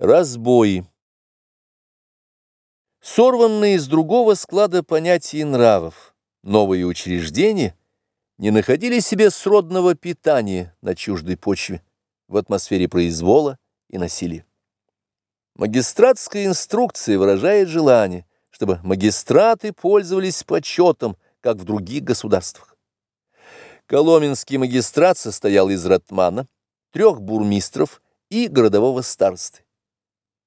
Разбои. Сорванные из другого склада понятий нравов, новые учреждения не находили себе сродного питания на чуждой почве, в атмосфере произвола и насилия. Магистратская инструкция выражает желание, чтобы магистраты пользовались почетом, как в других государствах. Коломенский магистрат состоял из ратмана, трех бурмистров и городового старосты.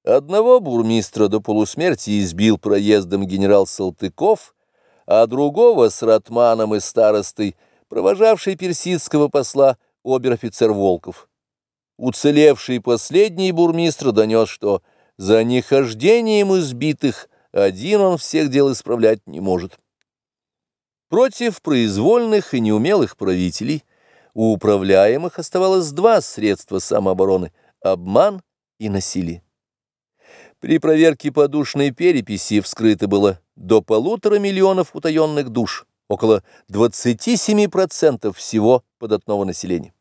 Одного бурмистра до полусмерти избил проездом генерал Салтыков, а другого с ратманом и старостой, провожавший персидского посла обер-офицер Волков. Уцелевший последний бурмистр донес, что за нехождением избитых один он всех дел исправлять не может. Против произвольных и неумелых правителей у управляемых оставалось два средства самообороны – обман и насилие. При проверке подушной переписи вскрыто было до полутора миллионов утаенных душ, около 27% всего податного населения.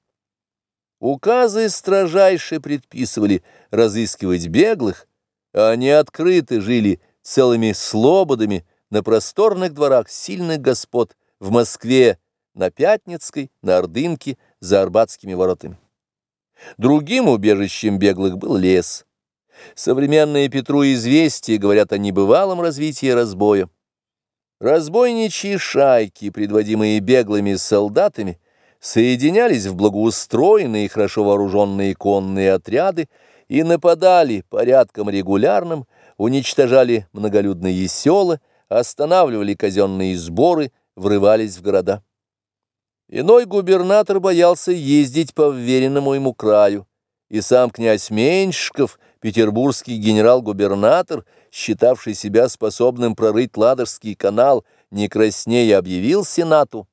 Указы строжайше предписывали разыскивать беглых, а они открыто жили целыми слободами на просторных дворах сильных господ в Москве, на Пятницкой, на Ордынке, за Арбатскими воротами. Другим убежищем беглых был лес – Современные Петру известия говорят о небывалом развитии разбоя. Разбойничьи шайки, предводимые беглыми солдатами, соединялись в благоустроенные и хорошо вооруженные конные отряды и нападали порядком регулярным, уничтожали многолюдные села, останавливали казенные сборы, врывались в города. Иной губернатор боялся ездить по вверенному ему краю, и сам князь Меньшиков, петербургский генерал-губернатор, считавший себя способным прорыть Ладожский канал, не краснее объявил Сенату,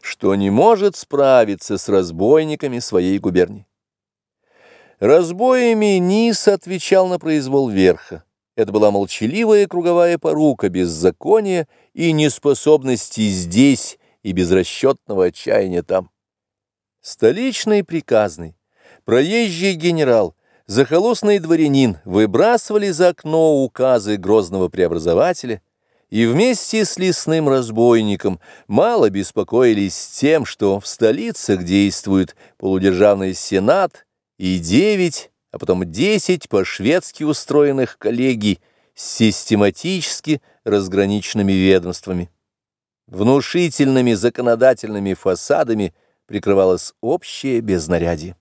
что не может справиться с разбойниками своей губернии. Разбоями Низ отвечал на произвол верха. Это была молчаливая круговая порука беззакония и неспособности здесь и безрасчетного отчаяния там. Столичный приказный, проезжий генерал, захолустный дворянин выбрасывали за окно указы грозного преобразователя и вместе с лесным разбойником мало беспокоились тем, что в столицах действует полудержавный сенат и девять, а потом десять по-шведски устроенных коллегий с систематически разграниченными ведомствами. Внушительными законодательными фасадами прикрывалось общее безнарядье.